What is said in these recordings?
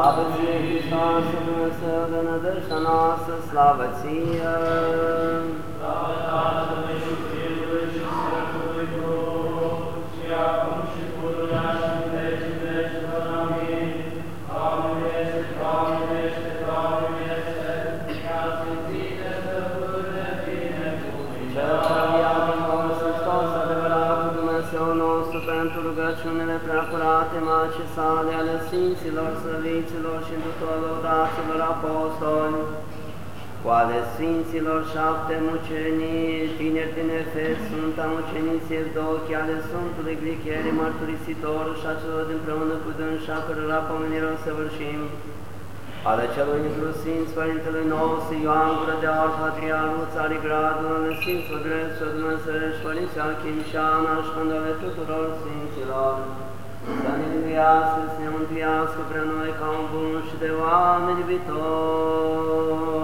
Slavă ție, Hristos, Dumnezeu de nădejdea noastră, slavă ție! Rugăciunile preacurate Macii sale, ale Sfinților, Slăviților și tuturor daților apostoli, cu ale Sfinților șapte mucenii, tineri din Efes, Sfânta Muceniție Evdochia, ale Sfântului Glichere, Mărturisitorul și a celor dinpreună cu dânsa, cărora pomenirea o săvârșim, ale celui inclusiv Părintele nostru Ioan Gură de Aur, Patriarul Țarigradul, ale Sfinților Greților Dumnezeu, Părinții Achim și Ana și ale tuturor Sfinților, să ne mântuiască, să ne mântuiască pre noi ca un bun și de oameni viitor.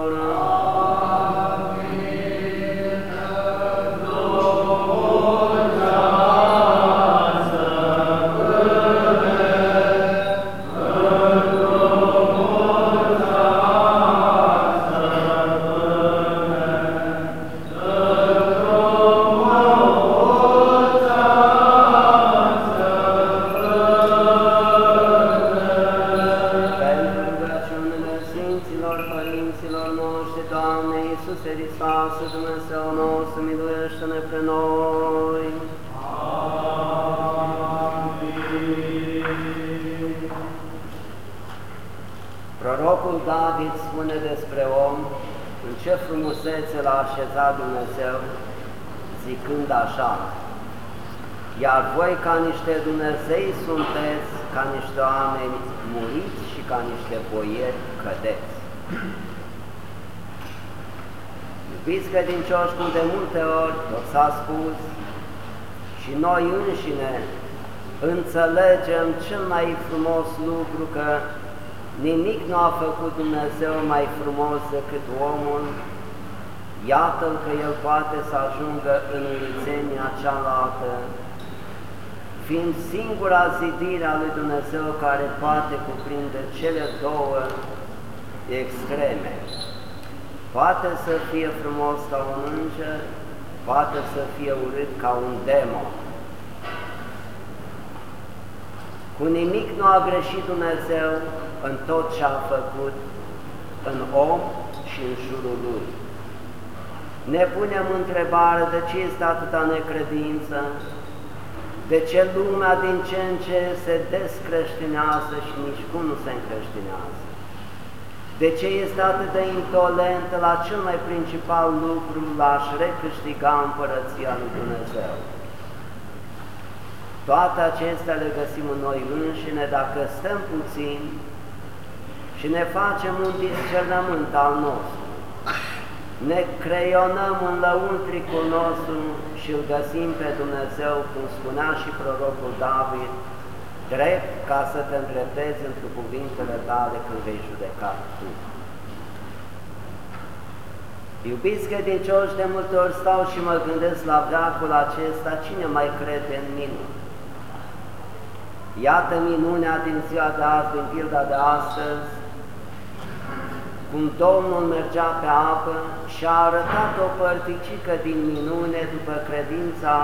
Credincioși, cum de multe ori tot s-a spus, și noi înșine înțelegem cel mai frumos lucru că nimic nu a făcut Dumnezeu mai frumos decât omul, iată-l că el poate să ajungă în ulițenia cealaltă, fiind singura zidire a lui Dumnezeu care poate cuprinde cele două extreme. Poate să fie frumos ca un înger, poate să fie urât ca un demon. Cu nimic nu a greșit Dumnezeu în tot ce a făcut în om și în jurul lui. Ne punem întrebare de ce este atâta necredință, de ce lumea din ce în ce se descreștinează și nici cum nu se încreștinează? De ce este atât de intolentă la cel mai principal lucru, la a-și recâștiga împărăția lui Dumnezeu? Toate acestea le găsim în noi înșine dacă stăm puțin și ne facem un discernământ al nostru. Ne creionăm în lăuntricul nostru și îl găsim pe Dumnezeu, cum spunea și prorocul David, drept ca să te îndreptezi într cuvintele tale când vei judeca tu. Iubiți credincioși, de multe ori stau și mă gândesc la veacul acesta, cine mai crede în minuni? Iată minunea din ziua de azi, din pilda de astăzi, cum Domnul mergea pe apă și a arătat o părticică din minune după credința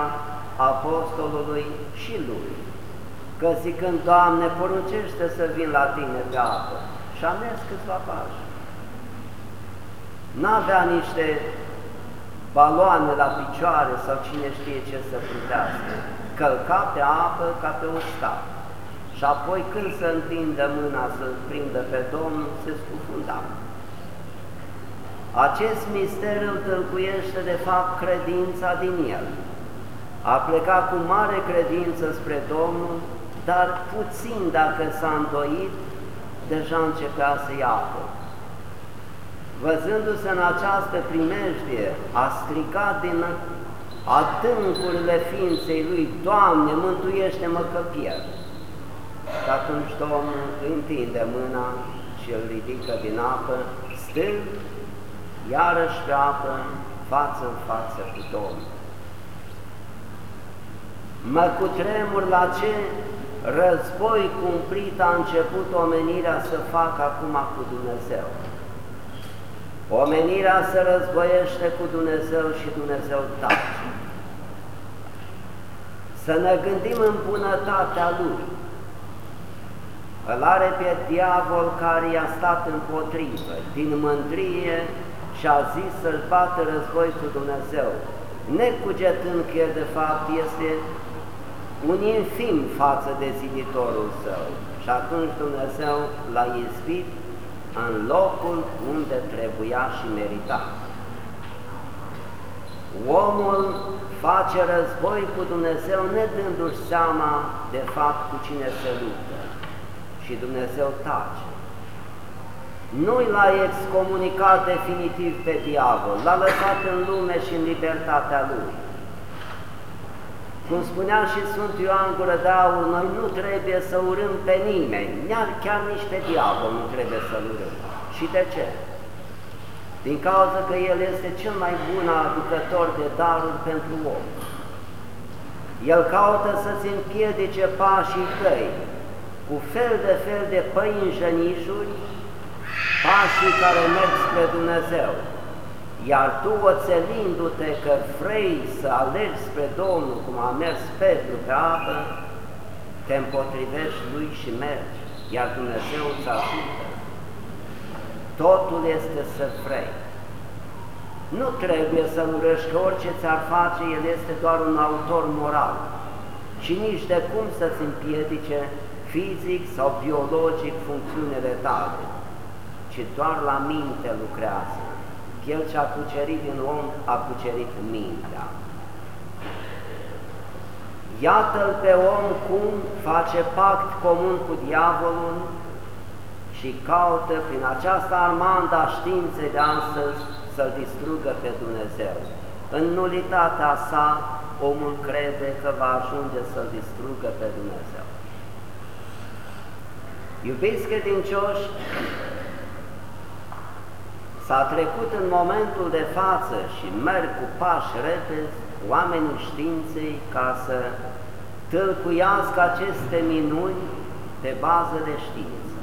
apostolului și lui, că zicând, Doamne, poruncește să vin la tine pe apă. Și a mers câțiva pași. N-avea niște baloane la picioare sau cine știe ce să plutească. Călca pe apă ca pe o stată. Și apoi când se întinde mâna să prindă pe Domnul, se scufunda. Acest mister îl tâlcuiește de fapt credința din el. A plecat cu mare credință spre Domnul, dar puțin dacă s-a îndoit, deja începea să iapă. Văzându-se în această primejdie, a strigat din adâncurile ființei lui, Doamne, mântuiește-mă că pierd. Și atunci Domnul întinde mâna și îl ridică din apă, stând iarăși pe apă, față în față cu Domnul. Mă cutremur la ce război cumplit a început omenirea să facă acum cu Dumnezeu. Omenirea se războiește cu Dumnezeu și Dumnezeu tace. Să ne gândim în bunătatea Lui. Îl are pe diavol care i-a stat împotrivă, din mândrie și a zis să-și bată război cu Dumnezeu, necugetând că el de fapt este un infim față de ziditorul său. Și atunci Dumnezeu l-a izbit în locul unde trebuia și merita. Omul face război cu Dumnezeu nedându-și seama de fapt cu cine se luptă și Dumnezeu tace. Nu l-a excomunicat definitiv pe diavol, l-a lăsat în lume și în libertatea lui. Cum spunea și Sfântul Ioan Gură de Aur, noi nu trebuie să urâm pe nimeni, chiar nici pe diavol nu trebuie să-l urâm. Și de ce? Din cauza că El este cel mai bun aducător de daruri pentru om. El caută să-ți împiedice pașii tăi cu fel de fel de păinjănișuri, pașii care merg spre Dumnezeu. Iar tu, oțelindu-te că vrei să alergi spre Domnul, cum a mers Petru pe apă, te împotrivești lui și mergi, iar Dumnezeu îți ajută. Totul este să vrei. Nu trebuie să urăști că orice ți-ar face, el este doar un autor moral și nici de cum să-ți împiedice fizic sau biologic funcțiunile tale, ci doar la minte lucrează. El ce-a cucerit din om, a cucerit mintea. Iată-l pe om cum face pact comun cu diavolul și caută prin această armandă a științei de astăzi să-L distrugă pe Dumnezeu. În nulitatea sa, omul crede că va ajunge să-L distrugă pe Dumnezeu. Iubiți credincioși, s-a trecut în momentul de față și merg cu pași repezi oamenii științei ca să tâlcuiască aceste minuni pe bază de știință.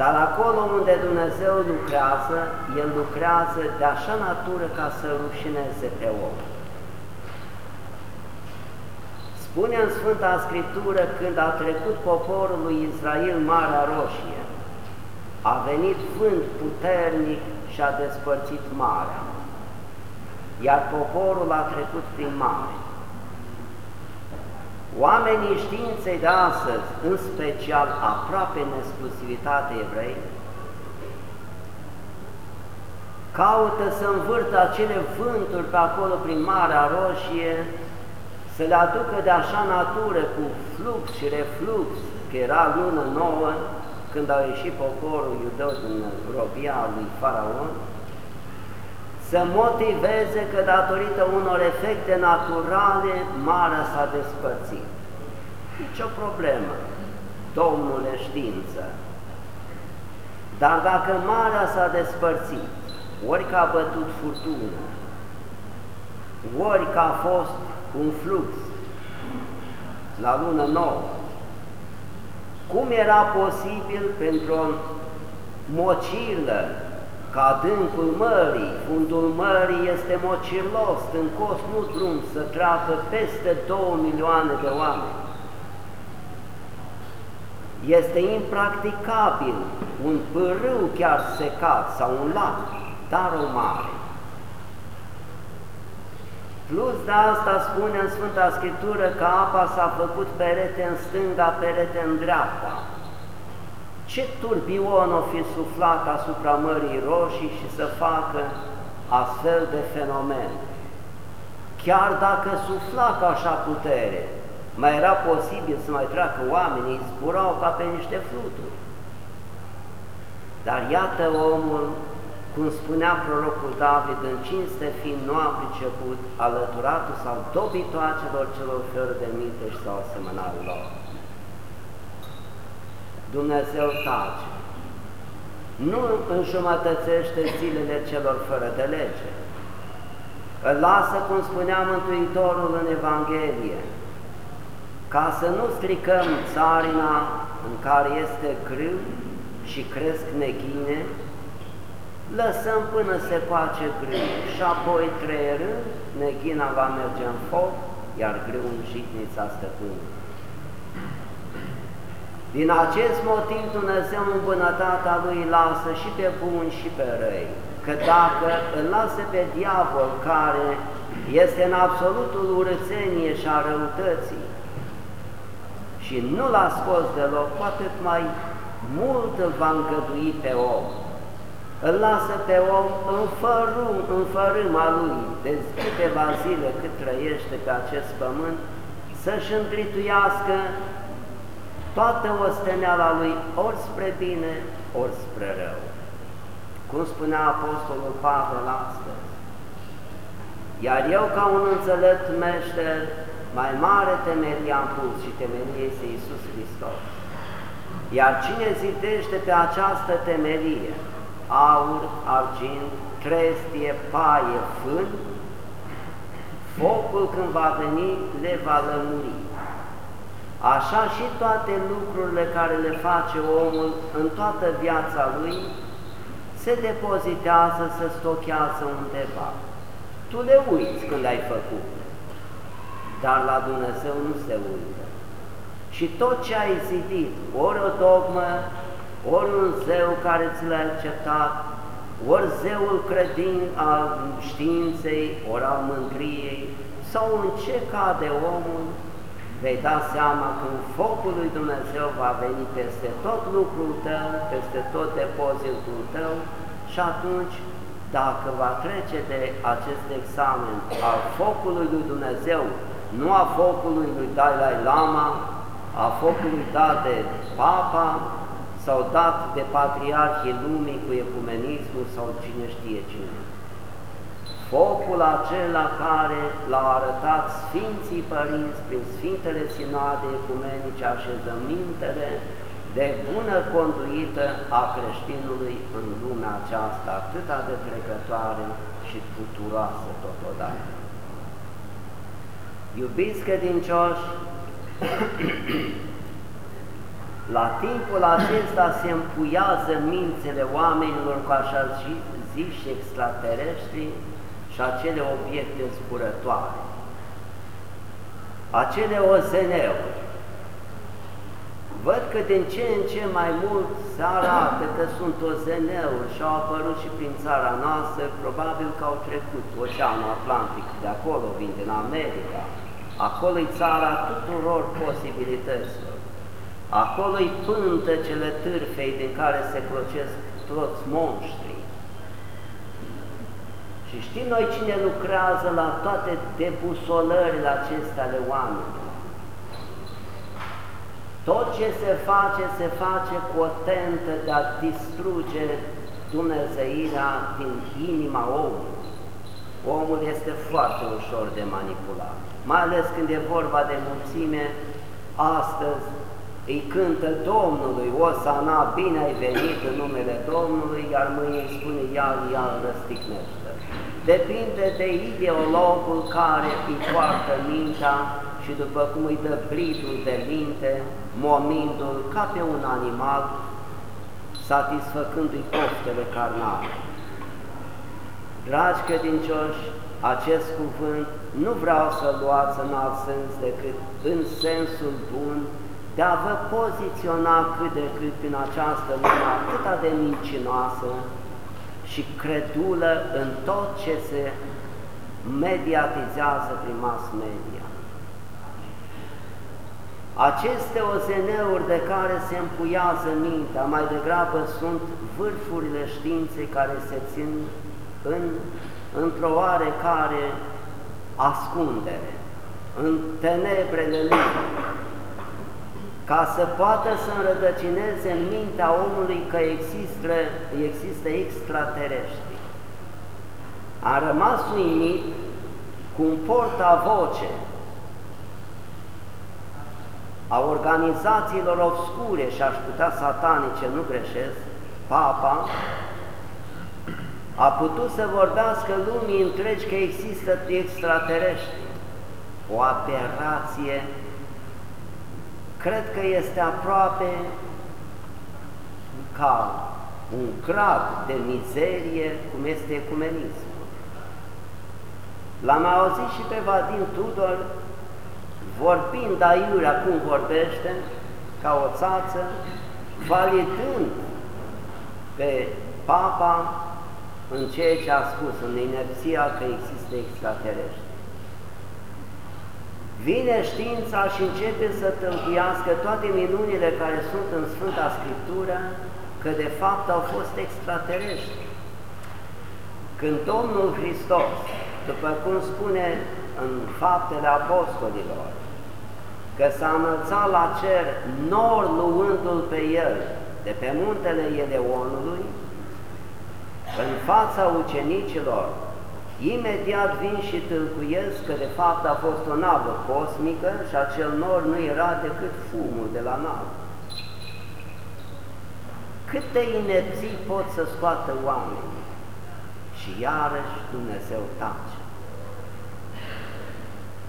Dar acolo unde Dumnezeu lucrează, El lucrează de așa natură ca să rușineze pe om. Spune în Sfânta Scriptură când a trecut poporul lui Israel Marea Roșie, a venit vânt puternic și a despărțit marea, iar poporul a trecut prin mare. Oamenii științei de astăzi, în special aproape în exclusivitate evrei, caută să învârtă acele vânturi pe acolo prin Marea Roșie, să le aducă de așa natură cu flux și reflux, că era lună nouă, când au ieșit poporul iudeu din robia lui Faraon, să motiveze că datorită unor efecte naturale, marea s-a despărțit. Nici o problemă, domnule știință. Dar dacă marea s-a despărțit, ori că a bătut furtună, ori că a fost un flux la lună nouă, cum era posibil pentru o mocilă ca adâncul mării, fundul mării este mocirlos, stâncos, nu drum să treacă peste două milioane de oameni. Este impracticabil un pârâu chiar secat sau un lac, dar o mare. Plus de asta spune în Sfânta Scriptură că apa s-a făcut perete în stânga, perete în dreapta. Ce turbion o fi suflat asupra Mării Roșii și să facă astfel de fenomen? Chiar dacă sufla cu așa putere, mai era posibil să mai treacă oamenii, zburau ca pe niște fluturi. Dar iată omul cum spunea prorocul David, în cinste fiind nu a priceput, alăturatul sau dobitoacelor celor fără de minte și s-au asemănat lor. Dumnezeu tace, nu înjumătățește zilele celor fără de lege, îl lasă, cum spunea Mântuitorul în Evanghelie, ca să nu stricăm țarina în care este grâu și cresc neghine, lăsăm până se face grâu și apoi trăierând, neghina va merge în foc, iar grâu în jitnița stăpânului. Din acest motiv Dumnezeu în bunătatea Lui lasă și pe bun și pe răi, că dacă îl lasă pe diavol care este în absolutul urățenie și a răutății și nu l-a scos deloc, cu atât mai mult îl va îngădui pe om. Îl lasă pe om în, fărâm, în fărâma lui de câteva zile cât trăiește pe acest pământ, să-și întrituiască toată osteneala lui ori spre bine, ori spre rău. Cum spunea Apostolul Pavel astăzi, iar eu ca un înțelept meșter, mai mare temerie am pus și temerie este Iisus Hristos. Iar cine zidește pe această temerie, aur, argint, trestie, paie, fân, focul când va veni le va lămuri. Așa și toate lucrurile care le face omul în toată viața lui se depozitează, se stochează undeva. Tu le uiți când ai făcut, dar la Dumnezeu nu se uită. Și tot ce ai zidit, ori o dogmă, ori un zeu care ți l-a acceptat, ori zeul credin al științei, ori al mândriei, sau în ce cade omul, vei da seama că focul lui Dumnezeu va veni peste tot lucrul tău, peste tot depozitul tău și atunci, dacă va trece de acest examen al focului lui Dumnezeu, nu a focului lui Dalai Lama, a focului dat de Papa sau dat de patriarhii lumii cu ecumenismul sau cine știe cine focul acela care l-au arătat Sfinții Părinți prin Sfintele Sinoade Ecumenice, așezămintele de bună conduită a creștinului în lumea aceasta atât de trecătoare și puturoasă totodată. Iubiți credincioși, la timpul acesta se împuiază mințele oamenilor cu așa ziși extraterestri și acele obiecte zburătoare, acele ozeneuri. Văd că din ce în ce mai mult se arată că sunt ozeneuri și au apărut și prin țara noastră, probabil că au trecut Oceanul Atlantic, de acolo vin, din America. Acolo-i țara tuturor posibilităților. Acolo-i cele târfei din care se clocesc toți monștri. Și știm noi cine lucrează la toate debusolările acestea ale oamenilor. Tot ce se face, se face cu o tentă de a distruge Dumnezeirea din inima omului. Omul este foarte ușor de manipulat, mai ales când e vorba de mulțime, astăzi îi cântă Domnului, o sana, bine ai venit în numele Domnului, iar mâine îi spune, iar, iar răstignește depinde de ideologul care îi poartă mintea și după cum îi dă blidul de minte, momindu-l ca pe un animal, satisfăcându-i poftele carnale. Dragi credincioși, acest cuvânt nu vreau să luați în alt sens decât în sensul bun de a vă poziționa cât de cât în această lume atât de mincinoasă, și credulă în tot ce se mediatizează prin mass media. Aceste ozeneuri de care se împuiază mintea, mai degrabă sunt vârfurile științei care se țin în, într-o oarecare ascundere, în tenebrele lui, ca să poată să înrădăcineze în mintea omului că există, există extraterestri. A rămas uimit cu un portavoce a organizațiilor obscure și aș putea satanice, nu greșesc, Papa, a putut să vorbească lumii întregi că există extraterestri. O aberație cred că este aproape ca un grad de mizerie cum este ecumenismul. L-am auzit și pe Vadim Tudor vorbind aiurea cum vorbește, ca o țață, validând pe Papa în ceea ce a spus, în inerția că există extraterestri. Vine știința și începe să tâmpiască toate minunile care sunt în Sfânta Scriptură, că de fapt au fost extraterestri. Când Domnul Hristos, după cum spune în faptele apostolilor, că s-a înălțat la cer nor luându-l pe el de pe muntele Eleonului, în fața ucenicilor, imediat vin și tâlcuiesc că de fapt a fost o navă cosmică și acel nor nu era decât fumul de la navă. Câte inerții pot să scoată oamenii? Și iarăși Dumnezeu tace.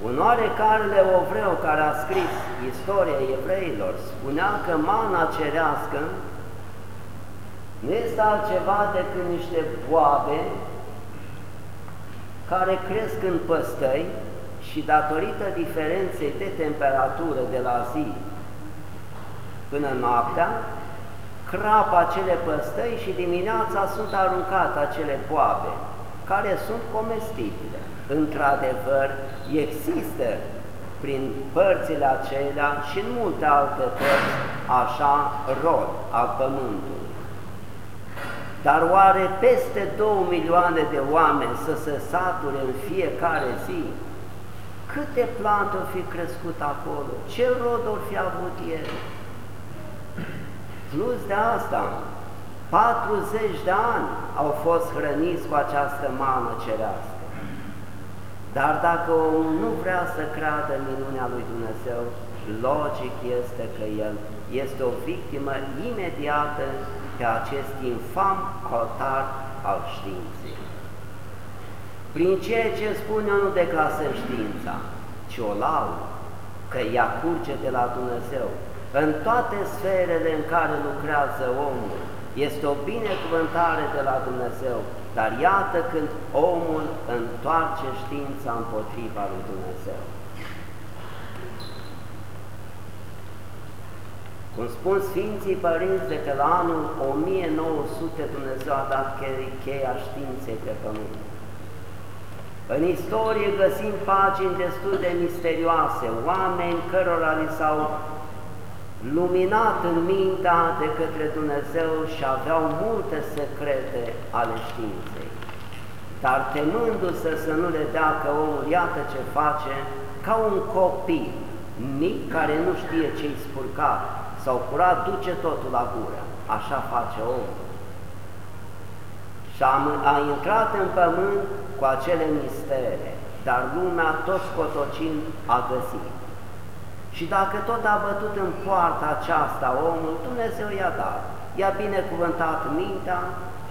Un oarecare ovreu care a scris istoria evreilor spunea că mana cerească nu este altceva decât niște boabe care cresc în păstăi și datorită diferenței de temperatură de la zi până noaptea, crapă acele păstăi și dimineața sunt aruncate acele boabe, care sunt comestibile. Într-adevăr, există prin părțile acelea și în multe alte părți așa rod al pământului. Dar oare peste două milioane de oameni să se sature în fiecare zi? Câte plante au fi crescut acolo? Ce rod au fi avut ele? Plus de asta, 40 de ani au fost hrăniți cu această mană cerească. Dar dacă omul nu vrea să creadă în minunea lui Dumnezeu, logic este că el este o victimă imediată pe acest infam altar al științei. Prin ceea ce spune nu declasăm știința, ci o laudă, că ea curge de la Dumnezeu. În toate sferele în care lucrează omul, este o binecuvântare de la Dumnezeu, dar iată când omul întoarce știința împotriva lui Dumnezeu. Cum spun Sfinții Părinți de că la anul 1900 Dumnezeu a dat cheia științei pe pământ. În istorie găsim pagini destul de misterioase, oameni cărora li s-au luminat în mintea de către Dumnezeu și aveau multe secrete ale științei. Dar temându-se să nu le dea că omul iată ce face, ca un copil mic care nu știe ce-i spurcat, sau curat, duce totul la gură. Așa face omul. Și a, a intrat în pământ cu acele mistere, dar lumea tot scotocind a găsit. Și dacă tot a bătut în poarta aceasta omul, Dumnezeu i-a dat. I-a binecuvântat mintea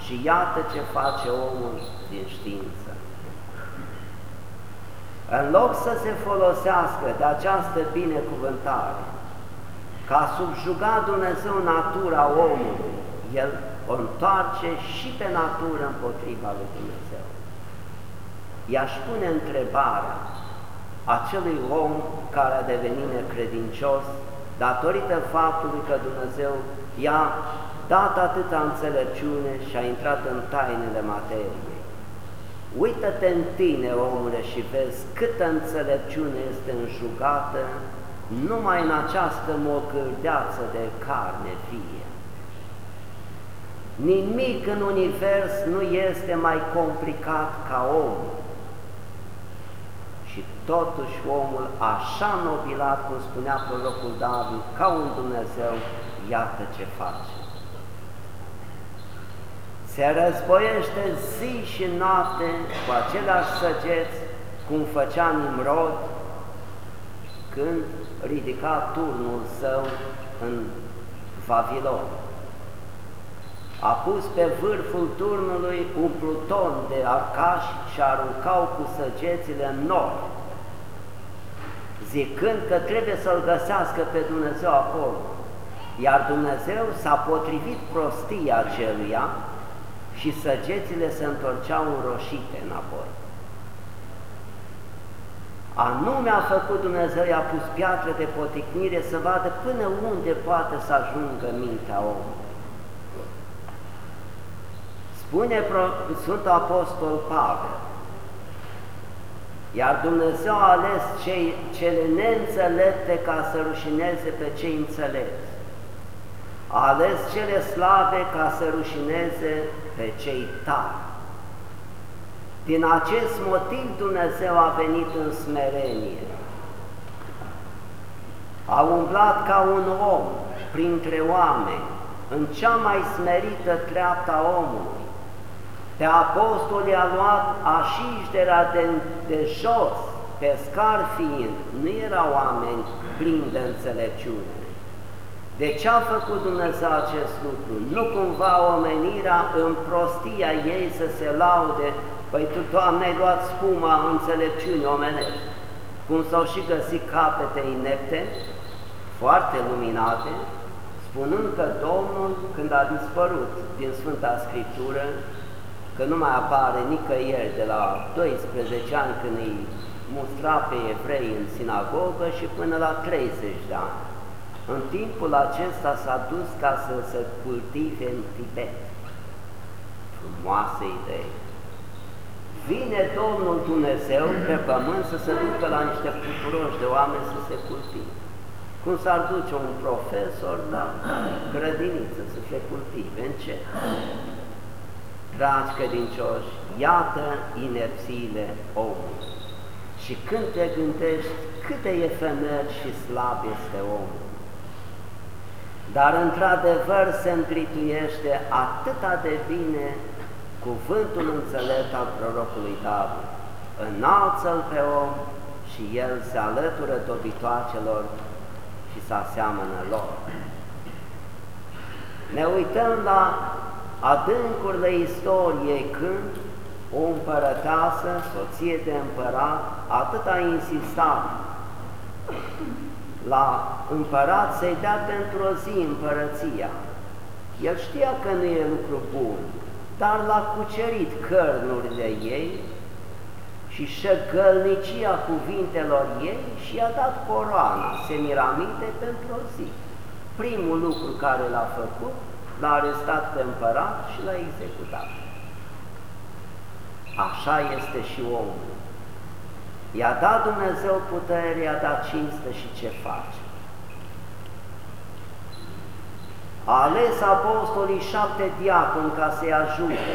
și iată ce face omul din știință. În loc să se folosească de această binecuvântare, ca subjuga Dumnezeu natura omului, El o întoarce și pe natură împotriva lui Dumnezeu. I-aș pune întrebarea acelui om care a devenit necredincios datorită faptului că Dumnezeu i-a dat atâta înțelepciune și a intrat în tainele materiei. Uită-te în tine, omule, și vezi câtă înțelepciune este înjugată numai în această mocârdeață de carne vie. Nimic în univers nu este mai complicat ca omul. Și totuși omul, așa nobilat, cum spunea prorocul David, ca un Dumnezeu, iată ce face. Se războiește zi și noapte cu aceleași săgeți, cum făcea Nimrod, când ridica turnul său în Vavilon. A pus pe vârful turnului un pluton de arcași și aruncau cu săgețile în nori. zicând că trebuie să-L găsească pe Dumnezeu acolo. Iar Dumnezeu s-a potrivit prostia celuia și săgețile se întorceau înroșite înapoi. Anume a făcut Dumnezeu, i-a pus piatră de poticnire să vadă până unde poate să ajungă mintea omului. Spune Sfântul Apostol Pavel, iar Dumnezeu a ales cei, cele neînțelepte ca să rușineze pe cei înțelepți. A ales cele slave ca să rușineze pe cei tari. Din acest motiv Dumnezeu a venit în smerenie. A umblat ca un om printre oameni, în cea mai smerită treapta omului. Pe apostoli a luat așișterea de, de jos, pe scar fiind, nu erau oameni plini de înțelepciune. De ce a făcut Dumnezeu acest lucru? Nu cumva omenirea în prostia ei să se laude Păi Tu, Doamne, ai luat spuma înțelepciunii omenești, cum s-au și găsit capete inepte, foarte luminate, spunând că Domnul, când a dispărut din Sfânta Scriptură, că nu mai apare nicăieri de la 12 ani când îi mustra pe evrei în sinagogă și până la 30 de ani. În timpul acesta s-a dus ca să se cultive în Tibet. Frumoasă idee! Vine Domnul Dumnezeu pe pământ să se ducă la niște puturoși de oameni să se cultive. Cum s-ar duce un profesor la grădiniță să se cultive, în ce? Dragi credincioși, iată inerțiile omului. Și când te gândești cât de efemer și slab este omul, dar într-adevăr se întrituiește atâta de bine cuvântul înțelept al prorocului David, înalță-l pe om și el se alătură dobitoacelor și se aseamănă lor. Ne uităm la adâncurile istoriei când o împărăteasă, soție de împărat, atât a insistat la împărat să-i dea pentru o zi împărăția. El știa că nu e lucru bun, dar l-a cucerit cărnurile ei și șăgălnicia cuvintelor ei și i-a dat coroana Semiramide pentru o zi. Primul lucru care l-a făcut, l-a arestat pe împărat și l-a executat. Așa este și omul. I-a dat Dumnezeu putere, i-a dat cinste și ce face? A ales apostolii șapte diaconi ca să-i ajute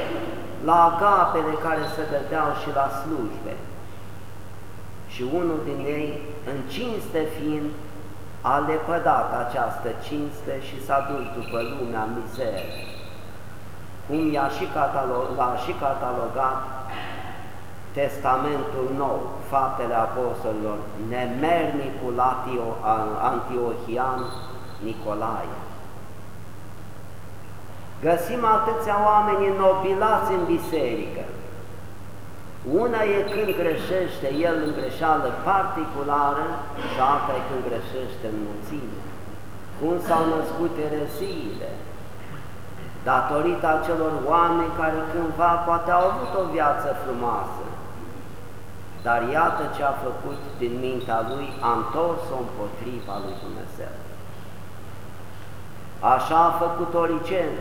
la agapele care se dădeau și la slujbe. Și unul din ei, în cinste fiind, a lepădat această cinste și s-a dus după lumea mizerie. Cum i-a și, catalog, l-a și catalogat Testamentul Nou, Faptele Apostolilor, nemernicul Antiohian Nicolae. Găsim atâția oameni înnobilați în biserică. Una e când greșește el în greșeală particulară și alta e când greșește în mulțime. Cum s-au născut ereziile, datorită acelor oameni care cândva poate au avut o viață frumoasă, dar iată ce a făcut din mintea lui, a întors-o împotriva lui Dumnezeu. Așa a făcut Origene,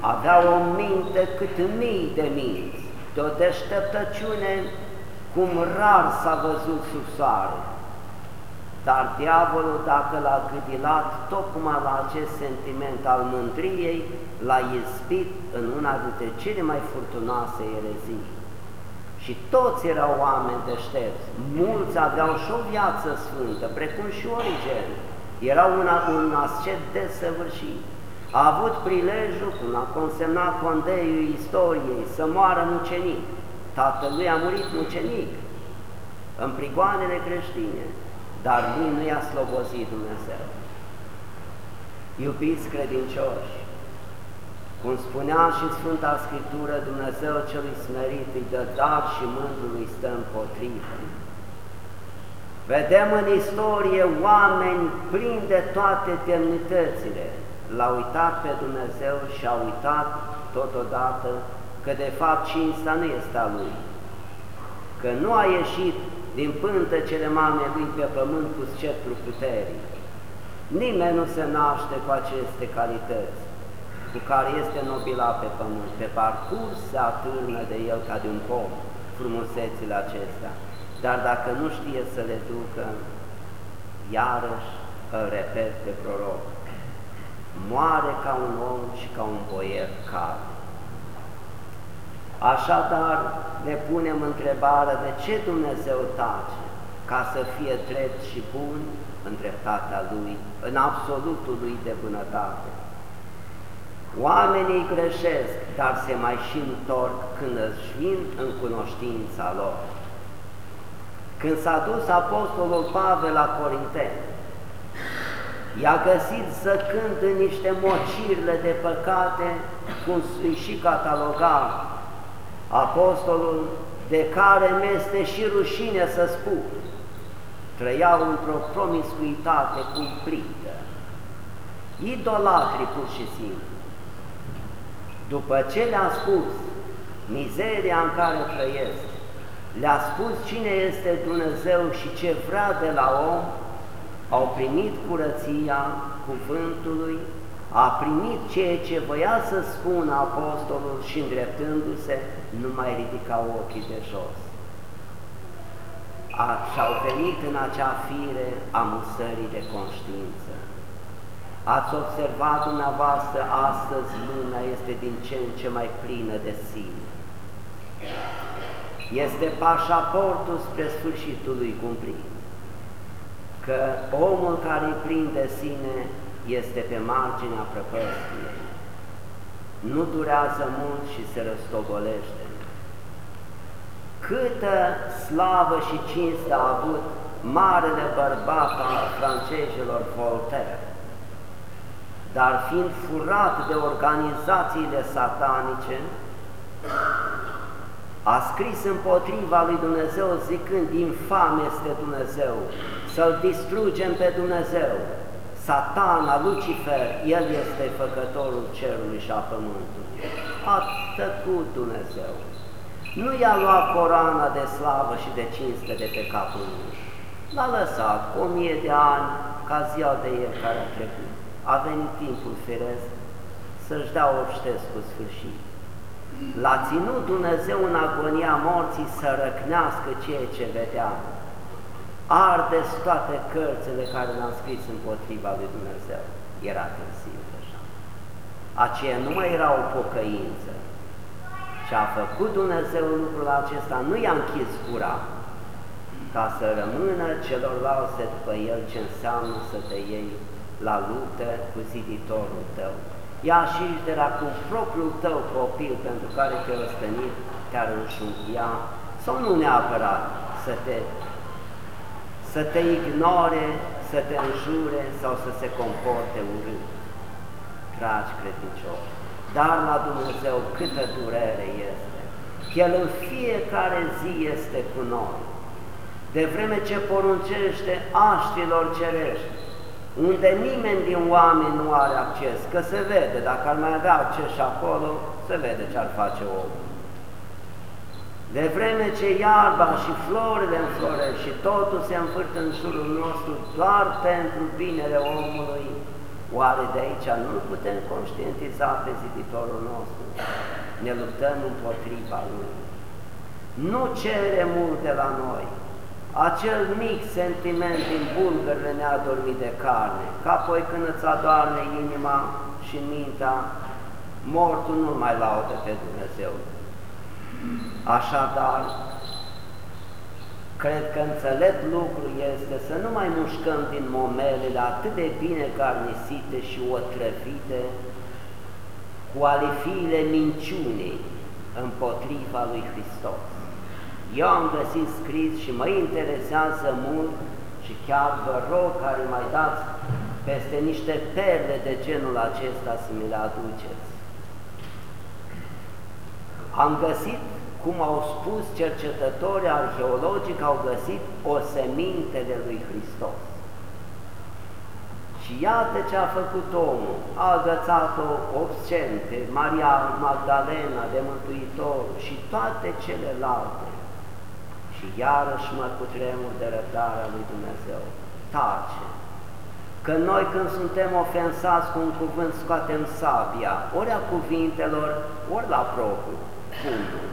avea o minte cât mii de minți, de o deșteptăciune cum rar s-a văzut sub soare. Dar diavolul, dacă l-a gâdilat tocmai la acest sentiment al mândriei, l-a ispit în una dintre cele mai furtunoase erezii. Și toți erau oameni deștepți, mulți aveau și o viață sfântă, precum și Origen. Era una, un ascet desăvârșit. A avut prilejul, cum a consemnat condeiul istoriei, să moară mucenic. Tatălui a murit mucenic în prigoanele creștine, dar lui nu i-a slobozit Dumnezeu. Iubiți credincioși, cum spunea și Sfânta Scriptură, Dumnezeu celui smerit îi dă dar și mândrului stă împotrivă. Vedem în istorie oameni plini de toate demnitățile, l-au uitat pe Dumnezeu și au uitat totodată că de fapt cinsta nu este a Lui, că nu a ieșit din pântecele mamei Lui pe pământ cu sceptru puterii. Nimeni nu se naște cu aceste calități, cu care este nobila pe pământ. Pe parcurs se atârnă de el ca de un pom frumusețile acestea. Dar dacă nu știe să le ducă, iarăși îl repet pe proroc, moare ca un om și ca un boier cade. Așadar, ne punem întrebarea de ce Dumnezeu tace ca să fie drept și bun în dreptatea Lui, în absolutul Lui de bunătate. Oamenii greșesc, dar se mai și întorc când își vin în cunoștința lor. Când s-a dus Apostolul Pavel la Corinteni, i-a găsit zăcând în niște mocirile de păcate, cum îi și cataloga Apostolul, de care mi-este și rușine să spun. Trăiau într-o promiscuitate cumplită, idolatri pur și simplu. După ce le-a spus mizeria în care trăiesc, le-a spus cine este Dumnezeu și ce vrea de la om, au primit curăția cuvântului, a primit ceea ce voia să spună apostolul și îndreptându-se, nu mai ridica ochii de jos. Și-au venit în acea fire a musării de conștiință. Ați observat dumneavoastră, astăzi lumea este din ce în ce mai plină de sine este pașaportul spre sfârșitul lui cumplit. Că omul care îi prinde sine este pe marginea prăpăstiei. Nu durează mult și se răstogolește. Câtă slavă și cinste a avut marele bărbat al francezilor Voltaire, dar fiind furat de organizațiile satanice, a scris împotriva lui Dumnezeu zicând, infam este Dumnezeu, să-L distrugem pe Dumnezeu. Satana, Lucifer, El este făcătorul cerului și a pământului. A tăcut Dumnezeu. Nu i-a luat coroana de slavă și de cinste de pe capul lui. L-a lăsat cu o mie de ani ca ziua de el care a trecut. A venit timpul firesc să-și dea obștesc sfârșit. L-a ținut Dumnezeu în agonia morții să răcnească ceea ce vedea. Ardeți toate cărțile care le-am scris împotriva lui Dumnezeu. Era târziu deja. Aceea nu mai era o pocăință. Și a făcut Dumnezeu lucrul acesta, nu i-a închis gura, ca să rămână celorlalți după el ce înseamnă să te iei la luptă cu ziditorul tău ia și de la cu propriul tău copil pentru care te-ai răstănit, te-ar înșunghia, sau nu neapărat să te, să te ignore, să te înjure sau să se comporte urât. Dragi credincioși, dar la Dumnezeu câtă durere este, El în fiecare zi este cu noi, de vreme ce poruncește aștilor cerești, unde nimeni din oameni nu are acces, că se vede, dacă ar mai avea acces și acolo, se vede ce ar face omul. De vreme ce iarba și florile înfloresc și totul se învârte în jurul nostru doar pentru binele omului, oare de aici nu putem conștientiza pe ziditorul nostru? Ne luptăm împotriva lui. Nu cere mult de la noi, acel mic sentiment din bulgările neadormit de carne, ca apoi când îți adoarne inima și mintea, mortul nu mai laudă pe Dumnezeu. Așadar, cred că înțeleg lucru este să nu mai mușcăm din momelele atât de bine garnisite și otrăvite cu alifiile minciunii împotriva lui Hristos. Eu am găsit scris și mă interesează mult și chiar vă rog care mai dați peste niște perle de genul acesta să mi le aduceți. Am găsit cum au spus cercetătorii arheologici, au găsit o seminte de lui Hristos. Și iată ce a făcut omul, a agățat-o obscen pe Maria Magdalena de Mântuitor și toate celelalte. Și iarăși mă cutremur de răbdarea lui Dumnezeu. Tace! Că noi când suntem ofensați cu un cuvânt scoatem sabia, ori a cuvintelor, ori la propriu, fundul,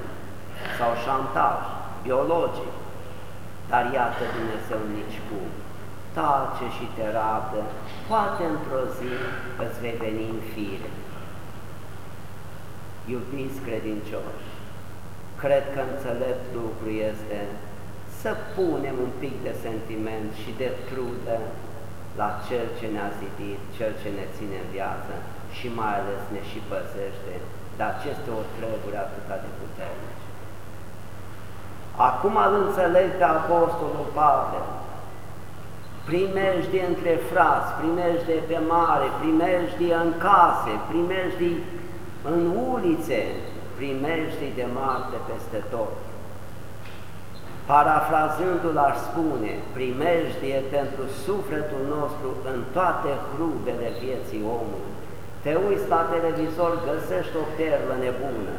sau șantaj, biologic. Dar iată Dumnezeu nici cum tace și te rabdă, poate într-o zi îți vei veni în fire. Iubiți credincioși, cred că înțelept lucru este să punem un pic de sentiment și de trudă la Cel ce ne-a zidit, Cel ce ne ține în viață și mai ales ne și păzește. De aceste o treburi atâta de puternice. Acum îl înțeleg pe Apostolul Pavel, primejdie între frați, primejdie pe mare, primejdie în case, primejdie în ulițe, primejdie de Marte peste tot. Parafrazându-l aș spune, primejdie pentru sufletul nostru în toate hrubele vieții omului. Te uiți la televizor, găsești o perlă nebună,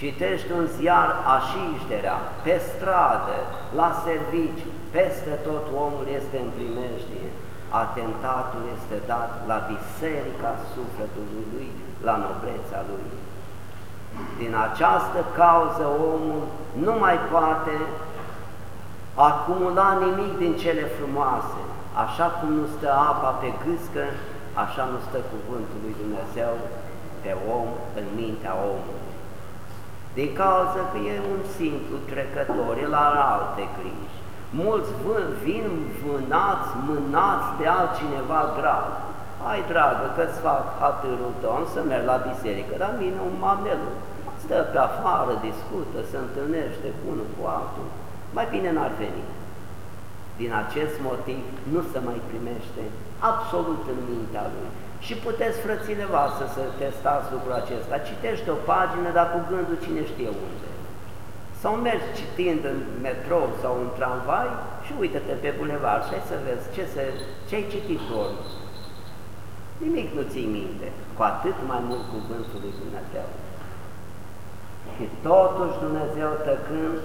citești un ziar așișterea, pe stradă, la servici, peste tot omul este în primejdie. Atentatul este dat la biserica sufletului lui, la nobleța lui. Din această cauză omul nu mai poate acumula nimic din cele frumoase, așa cum nu stă apa pe gâscă, așa nu stă cuvântul lui Dumnezeu pe om, în mintea omului. Din cauza că e un simplu trecător, el are alte griji. Mulți vin vânați, mânați de altcineva drag. Ai, dragă, că-ți fac atârul tău să merg la biserică, dar mine un mamelu. Stă pe afară, discută, se întâlnește cu unul cu altul. Mai bine n-ar veni. Din acest motiv nu se mai primește absolut în mintea lui. Și puteți, frățile voastre, să testați lucrul acesta. Citește o pagină, dar cu gândul cine știe unde. Sau mergi citind în metrou sau în tramvai și uite-te pe bulevard și hai să vezi ce, se, ce ai citit tu Nimic nu ții minte, cu atât mai mult cuvântul lui Dumnezeu. Și totuși Dumnezeu tăcând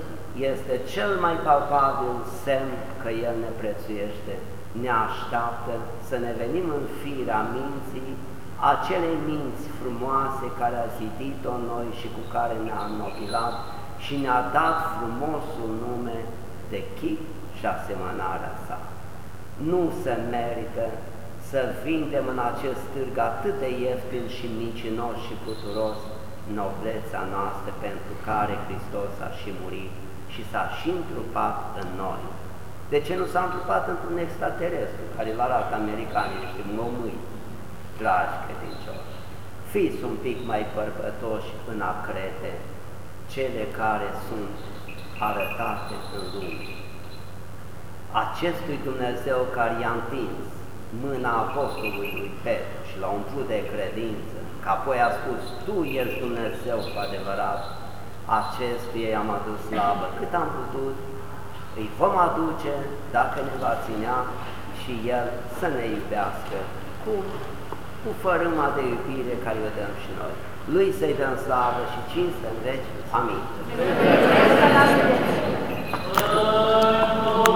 este cel mai palpabil semn că El ne prețuiește, ne așteaptă să ne venim în firea minții, acelei minți frumoase care a zidit-o noi și cu care ne-a înnobilat și ne-a dat frumosul nume de chip și asemănarea sa. Nu se merită să vindem în acest târg atât de ieftin și micinos și puturos nobleța noastră pentru care Hristos a și murit și s-a și întrupat în noi. De ce nu s-a întrupat într-un extraterestru care va arată americanii niște mămâi, dragi credincioși? Fiți un pic mai bărbătoși în a crede cele care sunt arătate în lume. Acestui Dumnezeu care i-a întins mâna apostolului lui Petru și l-a umplut de credință, că apoi a spus, Tu ești Dumnezeu cu adevărat, acestuia i-am adus slavă cât am putut, îi vom aduce dacă ne va ținea și El să ne iubească cu, cu fărâma de iubire care o dăm și noi. Lui să-i dăm slavă și cinste în veci. Amin. Amin.